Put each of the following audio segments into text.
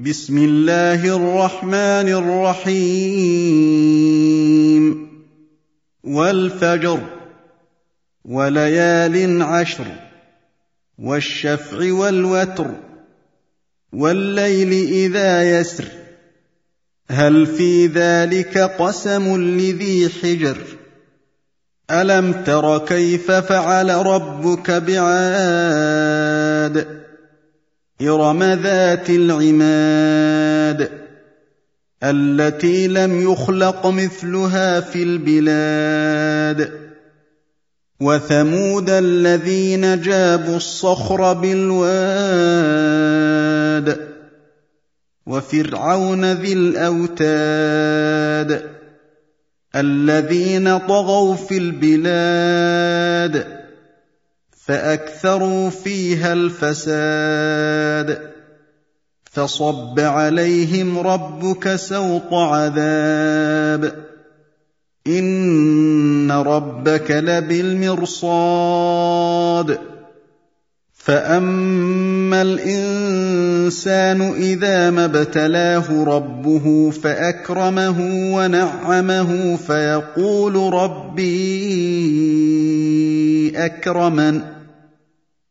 بسم الله الرحمن الرحيم. والفجر وليال عشر والشفع والوتر والليل إذا يسر. هل في ذلك قسم لذي حجر؟ ألم تر كيف فعل ربك بعاد؟ إرم ذات العماد التي لم يخلق مثلها في البلاد. وثمود الذين جابوا الصخر بالواد. وفرعون ذي الأوتاد الذين طغوا في البلاد. فأكثروا فيها الفساد فصب عليهم ربك سوط عذاب إن ربك لبالمرصاد فأما الإنسان إذا ما ابتلاه ربه فأكرمه ونعمه فيقول ربي أكرمن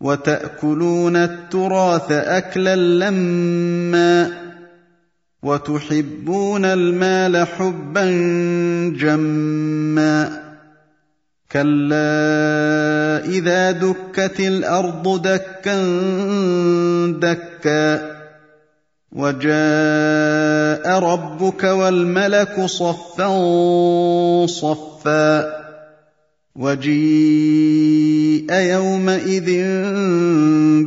وتأكلون التراث أكلا لما وتحبون المال حبا جما كلا إذا دكت الأرض دكا دكا وجاء ربك والملك صفا صفا وجيء يومئذ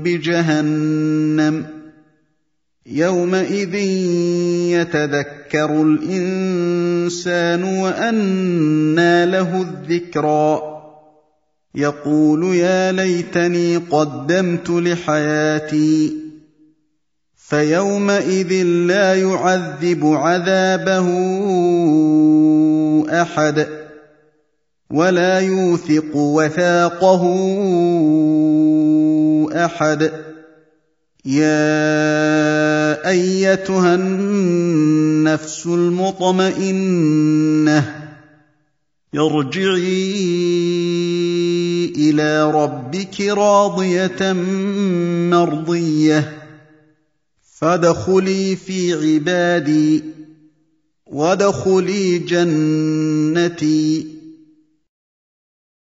بجهنم يومئذ يتذكر الإنسان وأنى له الذكرى يقول يا ليتني قدمت لحياتي فيومئذ لا يعذب عذابه أحد ولا يوثق وثاقه أحد. يا أيتها النفس المطمئنة ارجعي إلى ربك راضية مرضية. فادخلي في عبادي وادخلي جنتي.